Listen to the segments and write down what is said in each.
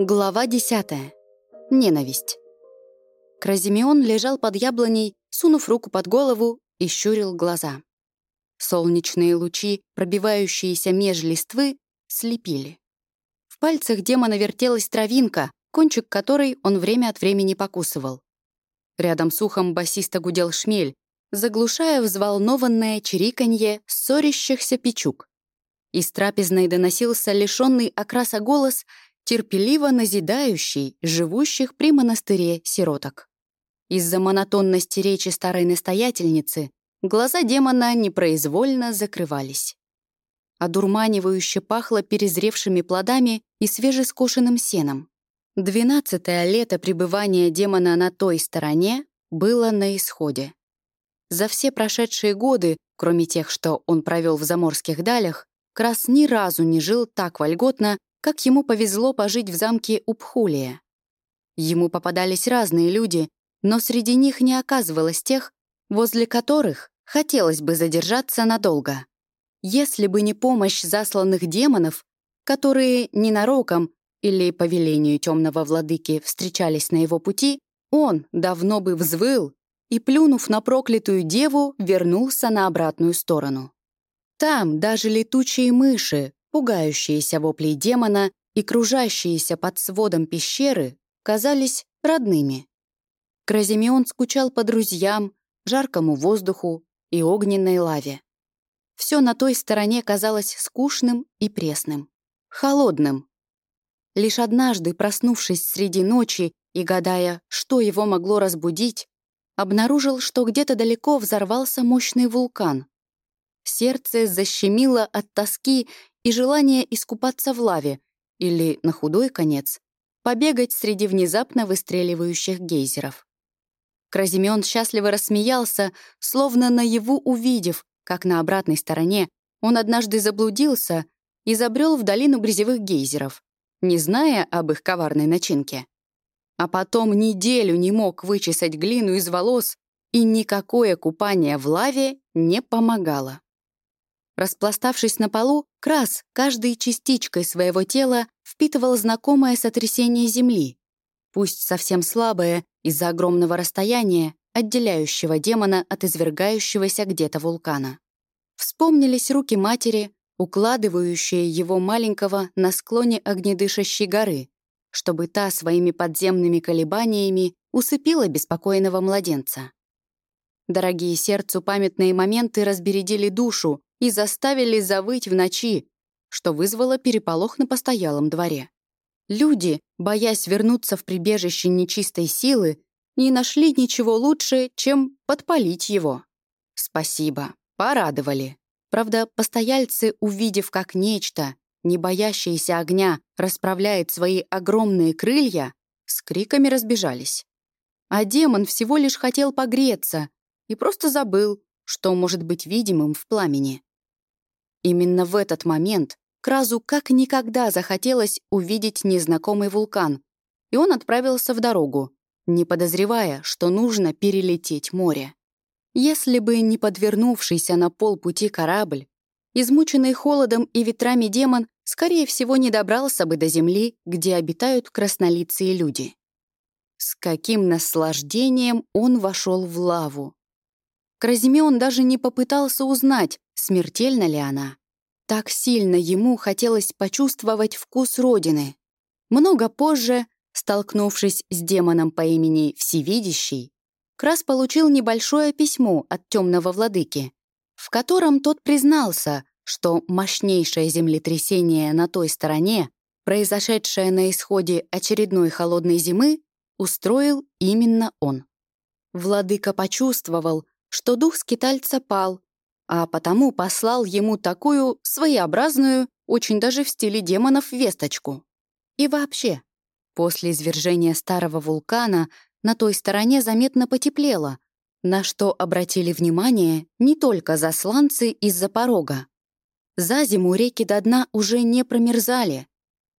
Глава 10. Ненависть. Кразимеон лежал под яблоней, сунув руку под голову и щурил глаза. Солнечные лучи, пробивающиеся меж листвы, слепили. В пальцах демона вертелась травинка, кончик которой он время от времени покусывал. Рядом с ухом басиста гудел шмель, заглушая взволнованное чириканье ссорящихся печук. Из трапезной доносился лишенный окраса голос — терпеливо назидающий живущих при монастыре сироток. Из-за монотонности речи старой настоятельницы глаза демона непроизвольно закрывались. Одурманивающе пахло перезревшими плодами и свежескошенным сеном. Двенадцатое лето пребывания демона на той стороне было на исходе. За все прошедшие годы, кроме тех, что он провел в заморских далях, Крас ни разу не жил так вольготно, как ему повезло пожить в замке Упхулия. Ему попадались разные люди, но среди них не оказывалось тех, возле которых хотелось бы задержаться надолго. Если бы не помощь засланных демонов, которые ненароком или по велению темного владыки встречались на его пути, он давно бы взвыл и, плюнув на проклятую деву, вернулся на обратную сторону. Там даже летучие мыши, пугающиеся вопли демона и кружащиеся под сводом пещеры казались родными. Кразимеон скучал по друзьям, жаркому воздуху и огненной лаве. Все на той стороне казалось скучным и пресным, холодным. Лишь однажды, проснувшись среди ночи и гадая, что его могло разбудить, обнаружил, что где-то далеко взорвался мощный вулкан. Сердце защемило от тоски и желание искупаться в лаве или, на худой конец, побегать среди внезапно выстреливающих гейзеров. Кразимеон счастливо рассмеялся, словно наяву увидев, как на обратной стороне он однажды заблудился и забрел в долину грязевых гейзеров, не зная об их коварной начинке. А потом неделю не мог вычесать глину из волос, и никакое купание в лаве не помогало. Распластавшись на полу, Крас каждой частичкой своего тела впитывал знакомое сотрясение земли, пусть совсем слабое из-за огромного расстояния, отделяющего демона от извергающегося где-то вулкана. Вспомнились руки матери, укладывающие его маленького на склоне огнедышащей горы, чтобы та своими подземными колебаниями усыпила беспокойного младенца. Дорогие сердцу памятные моменты разбередили душу, и заставили завыть в ночи, что вызвало переполох на постоялом дворе. Люди, боясь вернуться в прибежище нечистой силы, не нашли ничего лучше, чем подпалить его. Спасибо, порадовали. Правда, постояльцы, увидев, как нечто, не боящееся огня, расправляет свои огромные крылья, с криками разбежались. А демон всего лишь хотел погреться и просто забыл, что может быть видимым в пламени. Именно в этот момент Кразу как никогда захотелось увидеть незнакомый вулкан, и он отправился в дорогу, не подозревая, что нужно перелететь море. Если бы не подвернувшийся на полпути корабль, измученный холодом и ветрами демон, скорее всего, не добрался бы до земли, где обитают краснолицые люди. С каким наслаждением он вошел в лаву. Кразимеон даже не попытался узнать, смертельна ли она. Так сильно ему хотелось почувствовать вкус Родины. Много позже, столкнувшись с демоном по имени Всевидящий, Крас получил небольшое письмо от темного владыки, в котором тот признался, что мощнейшее землетрясение на той стороне, произошедшее на исходе очередной холодной зимы, устроил именно он. Владыка почувствовал, что дух скитальца пал, а потому послал ему такую своеобразную, очень даже в стиле демонов, весточку. И вообще, после извержения старого вулкана на той стороне заметно потеплело, на что обратили внимание не только засланцы из-за порога. За зиму реки до дна уже не промерзали.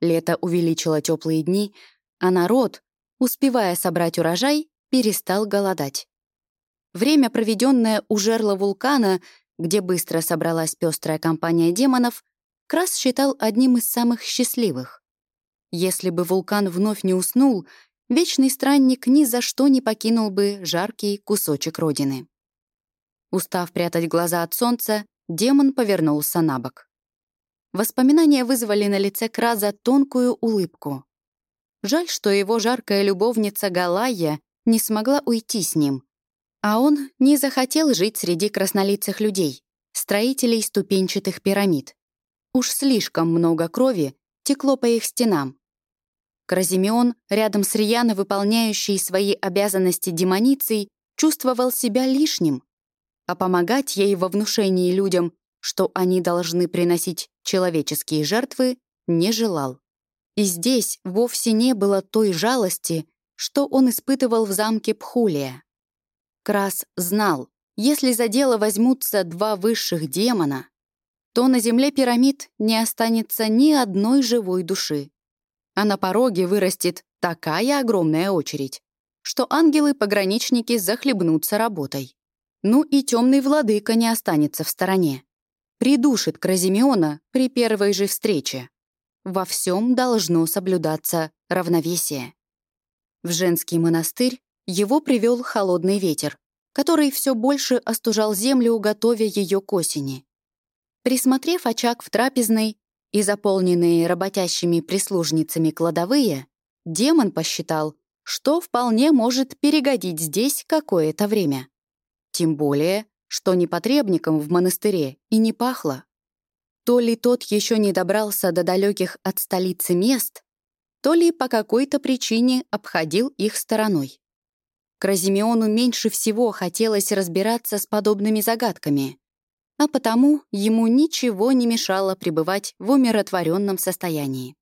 Лето увеличило теплые дни, а народ, успевая собрать урожай, перестал голодать. Время, проведенное у жерла вулкана, где быстро собралась пестрая компания демонов, Крас считал одним из самых счастливых. Если бы вулкан вновь не уснул, вечный странник ни за что не покинул бы жаркий кусочек родины. Устав прятать глаза от солнца, демон повернулся на бок. Воспоминания вызвали на лице Краза тонкую улыбку. Жаль, что его жаркая любовница Галая не смогла уйти с ним. А он не захотел жить среди краснолицых людей, строителей ступенчатых пирамид. Уж слишком много крови текло по их стенам. Кразимеон, рядом с Рьяно выполняющий свои обязанности демоницей, чувствовал себя лишним, а помогать ей во внушении людям, что они должны приносить человеческие жертвы, не желал. И здесь вовсе не было той жалости, что он испытывал в замке Пхулия. Крас знал, если за дело возьмутся два высших демона, то на земле пирамид не останется ни одной живой души. А на пороге вырастет такая огромная очередь, что ангелы-пограничники захлебнутся работой. Ну и темный владыка не останется в стороне. Придушит Кразимеона при первой же встрече. Во всем должно соблюдаться равновесие. В женский монастырь его привел холодный ветер, который все больше остужал землю, готовя ее к осени. Присмотрев очаг в трапезной и заполненные работящими прислужницами кладовые, демон посчитал, что вполне может перегодить здесь какое-то время. Тем более, что непотребником в монастыре и не пахло. То ли тот еще не добрался до далеких от столицы мест, то ли по какой-то причине обходил их стороной. Кразимеону меньше всего хотелось разбираться с подобными загадками, а потому ему ничего не мешало пребывать в умиротворенном состоянии.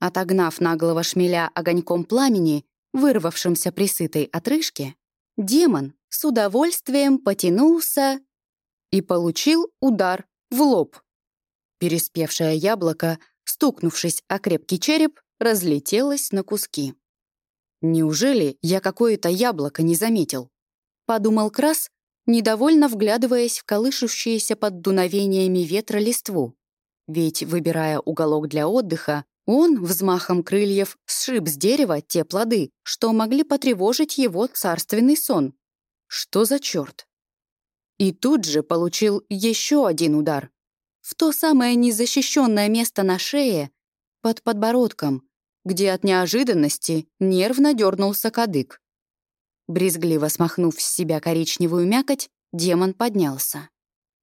Отогнав наглого шмеля огоньком пламени, вырвавшимся при сытой отрыжке, демон с удовольствием потянулся и получил удар в лоб. Переспевшее яблоко, стукнувшись о крепкий череп, разлетелось на куски. «Неужели я какое-то яблоко не заметил?» — подумал Крас, недовольно вглядываясь в колышущиеся под дуновениями ветра листву. Ведь, выбирая уголок для отдыха, он взмахом крыльев сшиб с дерева те плоды, что могли потревожить его царственный сон. Что за черт? И тут же получил еще один удар. В то самое незащищенное место на шее, под подбородком, где от неожиданности нервно дернулся кадык. Брезгливо смахнув с себя коричневую мякоть, демон поднялся.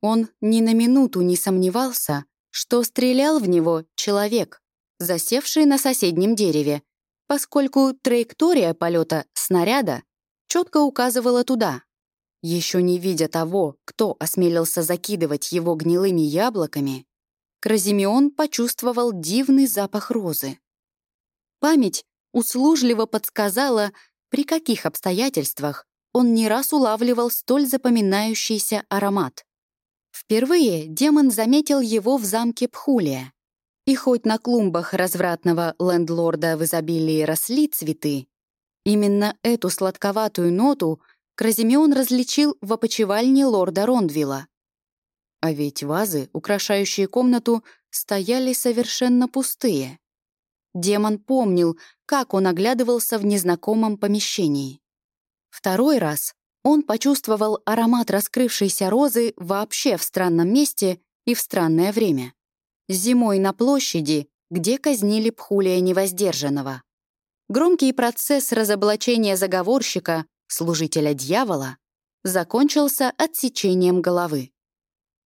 Он ни на минуту не сомневался, что стрелял в него человек, засевший на соседнем дереве, поскольку траектория полета снаряда четко указывала туда. Еще не видя того, кто осмелился закидывать его гнилыми яблоками, Кразимеон почувствовал дивный запах розы. Память услужливо подсказала, при каких обстоятельствах он не раз улавливал столь запоминающийся аромат. Впервые демон заметил его в замке Пхулия. И хоть на клумбах развратного лендлорда в изобилии росли цветы, именно эту сладковатую ноту Кразимеон различил в опочивальне лорда Рондвилла. А ведь вазы, украшающие комнату, стояли совершенно пустые. Демон помнил, как он оглядывался в незнакомом помещении. Второй раз он почувствовал аромат раскрывшейся розы вообще в странном месте и в странное время. Зимой на площади, где казнили Пхулия Невоздержанного. Громкий процесс разоблачения заговорщика, служителя дьявола, закончился отсечением головы.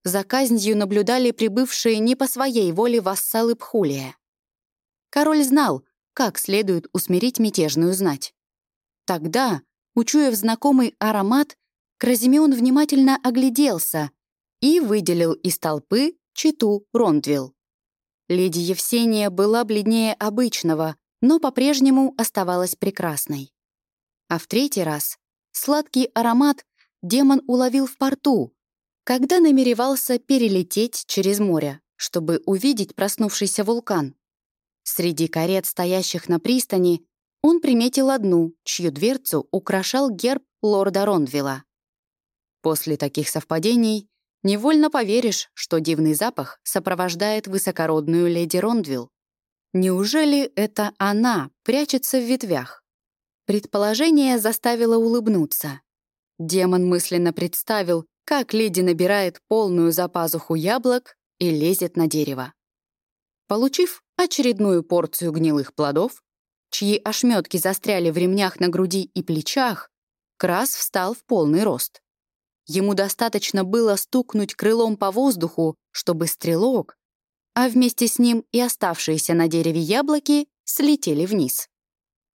За казнью наблюдали прибывшие не по своей воле вассалы Пхулия. Король знал, как следует усмирить мятежную знать. Тогда, учуяв знакомый аромат, Кразимеон внимательно огляделся и выделил из толпы читу Рондвилл. Леди Евсения была бледнее обычного, но по-прежнему оставалась прекрасной. А в третий раз сладкий аромат демон уловил в порту, когда намеревался перелететь через море, чтобы увидеть проснувшийся вулкан. Среди карет, стоящих на пристани, он приметил одну, чью дверцу украшал герб лорда Рондвилла. После таких совпадений невольно поверишь, что дивный запах сопровождает высокородную леди Рондвилл. Неужели это она прячется в ветвях? Предположение заставило улыбнуться. Демон мысленно представил, как леди набирает полную запазуху яблок и лезет на дерево. Получив очередную порцию гнилых плодов, чьи ошметки застряли в ремнях на груди и плечах, Крас встал в полный рост. Ему достаточно было стукнуть крылом по воздуху, чтобы стрелок, а вместе с ним и оставшиеся на дереве яблоки слетели вниз.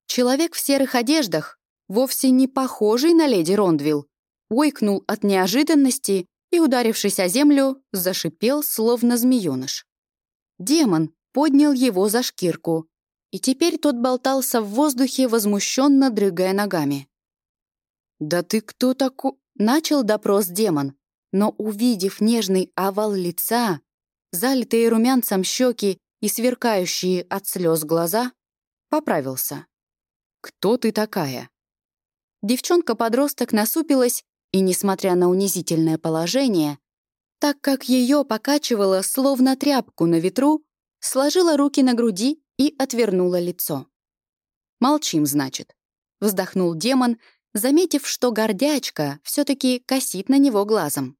Человек в серых одеждах, вовсе не похожий на леди Рондвилл, ойкнул от неожиданности и, ударившись о землю, зашипел, словно змеёныш. Демон поднял его за шкирку, и теперь тот болтался в воздухе, возмущенно дрыгая ногами. «Да ты кто такой?» Начал допрос демон, но, увидев нежный овал лица, залитые румянцем щеки и сверкающие от слез глаза, поправился. «Кто ты такая?» Девчонка-подросток насупилась и, несмотря на унизительное положение, так как ее покачивало словно тряпку на ветру, сложила руки на груди и отвернула лицо. «Молчим, значит», — вздохнул демон, заметив, что гордячка все-таки косит на него глазом.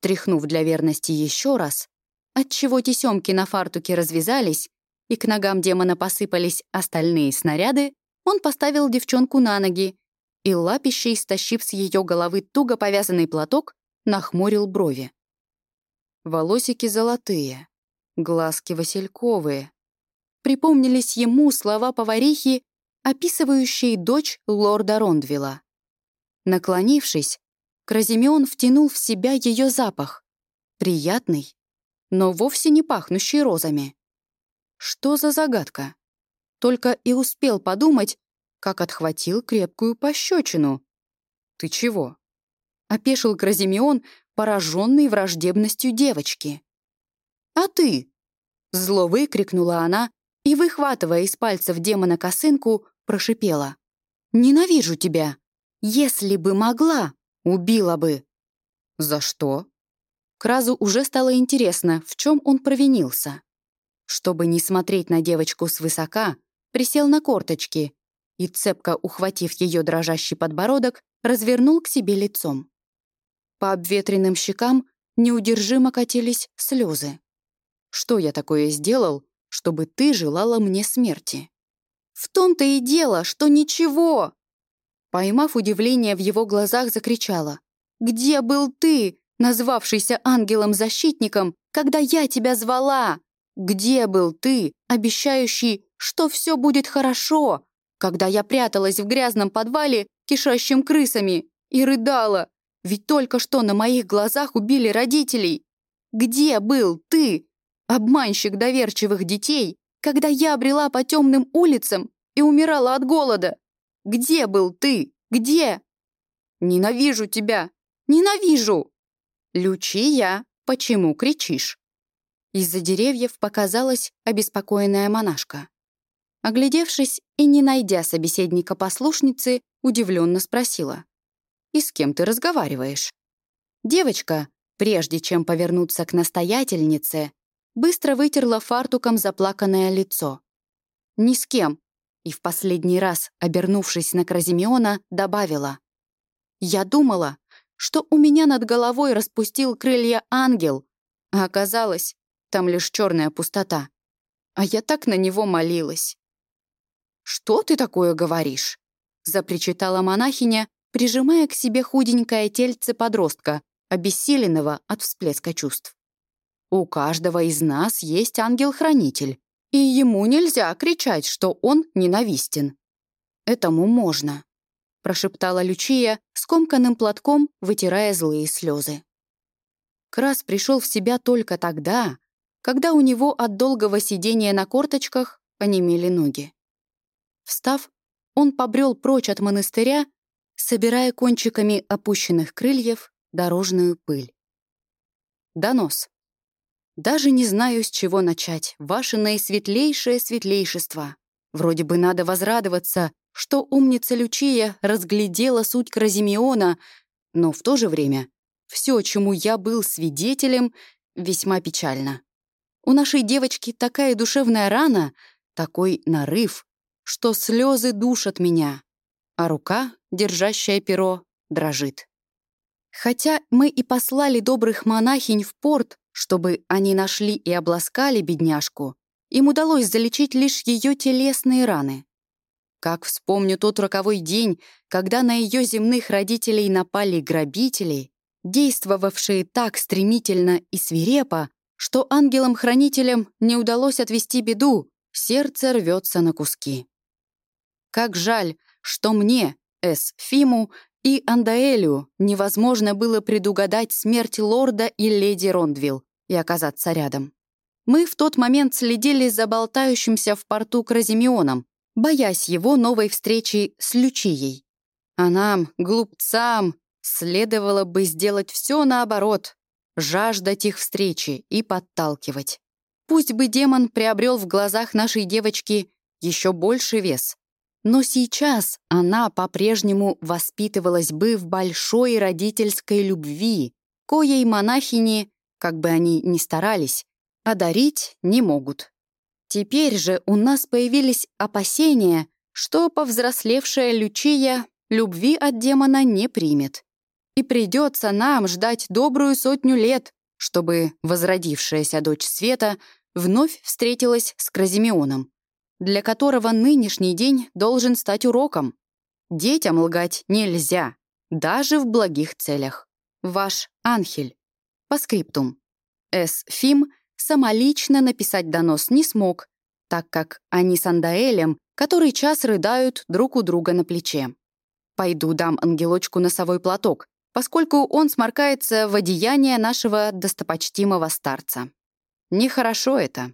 Тряхнув для верности еще раз, отчего тесемки на фартуке развязались, и к ногам демона посыпались остальные снаряды, он поставил девчонку на ноги и, лапищей стащив с ее головы туго повязанный платок, нахмурил брови. Волосики золотые, глазки васильковые. Припомнились ему слова поварихи описывающей дочь лорда Рондвилла. Наклонившись, Кразимеон втянул в себя ее запах. Приятный, но вовсе не пахнущий розами. Что за загадка? Только и успел подумать, как отхватил крепкую пощечину. «Ты чего?» — опешил Кразимеон, пораженный враждебностью девочки. «А ты?» — зло выкрикнула она и, выхватывая из пальцев демона косынку, прошипела. «Ненавижу тебя! Если бы могла, убила бы!» «За что?» Кразу уже стало интересно, в чем он провинился. Чтобы не смотреть на девочку свысока, присел на корточки и, цепко ухватив ее дрожащий подбородок, развернул к себе лицом. По обветренным щекам неудержимо катились слезы. «Что я такое сделал, чтобы ты желала мне смерти?» В том-то и дело, что ничего!» Поймав удивление в его глазах, закричала. «Где был ты, назвавшийся ангелом-защитником, когда я тебя звала? Где был ты, обещающий, что все будет хорошо, когда я пряталась в грязном подвале, кишащим крысами, и рыдала? Ведь только что на моих глазах убили родителей. Где был ты, обманщик доверчивых детей, когда я брела по темным улицам и умирала от голода? Где был ты? Где? Ненавижу тебя! Ненавижу! Лючия, почему кричишь? Из-за деревьев показалась обеспокоенная монашка. Оглядевшись и не найдя собеседника-послушницы, удивленно спросила. «И с кем ты разговариваешь?» Девочка, прежде чем повернуться к настоятельнице, быстро вытерла фартуком заплаканное лицо. «Ни с кем», и в последний раз, обернувшись на Кразимеона, добавила. «Я думала, что у меня над головой распустил крылья ангел, а оказалось, там лишь черная пустота. А я так на него молилась». «Что ты такое говоришь?» — запричитала монахиня, прижимая к себе худенькое тельце подростка, обессиленного от всплеска чувств. У каждого из нас есть ангел-хранитель, и ему нельзя кричать, что он ненавистен. Этому можно, прошептала Лючия скомканным платком, вытирая злые слезы. Крас пришел в себя только тогда, когда у него от долгого сидения на корточках онемели ноги. Встав, он побрел прочь от монастыря, собирая кончиками опущенных крыльев дорожную пыль. Донос. Даже не знаю, с чего начать, ваше наисветлейшее светлейшество. Вроде бы надо возрадоваться, что умница Лючия разглядела суть Кразимеона, но в то же время все, чему я был свидетелем, весьма печально. У нашей девочки такая душевная рана, такой нарыв, что слезы душат меня, а рука, держащая перо, дрожит. Хотя мы и послали добрых монахинь в порт, чтобы они нашли и обласкали бедняжку, им удалось залечить лишь ее телесные раны. Как вспомню тот роковой день, когда на ее земных родителей напали грабители, действовавшие так стремительно и свирепо, что ангелам-хранителям не удалось отвести беду, сердце рвется на куски. Как жаль, что мне, Эс Фиму, и Андаэлю невозможно было предугадать смерть лорда и леди Рондвилл и оказаться рядом. Мы в тот момент следили за болтающимся в порту Кразимеоном, боясь его новой встречи с Лючией. А нам, глупцам, следовало бы сделать все наоборот, жаждать их встречи и подталкивать. Пусть бы демон приобрел в глазах нашей девочки еще больше вес, но сейчас она по-прежнему воспитывалась бы в большой родительской любви, коей монахини, как бы они ни старались, одарить не могут. Теперь же у нас появились опасения, что повзрослевшая Лючия любви от демона не примет. И придется нам ждать добрую сотню лет, чтобы возродившаяся дочь Света вновь встретилась с Кразимеоном для которого нынешний день должен стать уроком. Детям лгать нельзя, даже в благих целях. Ваш Анхель. По скриптум. С. Фим самолично написать донос не смог, так как они с Андаэлем который час рыдают друг у друга на плече. Пойду дам ангелочку носовой платок, поскольку он сморкается в одеяние нашего достопочтимого старца. Нехорошо это.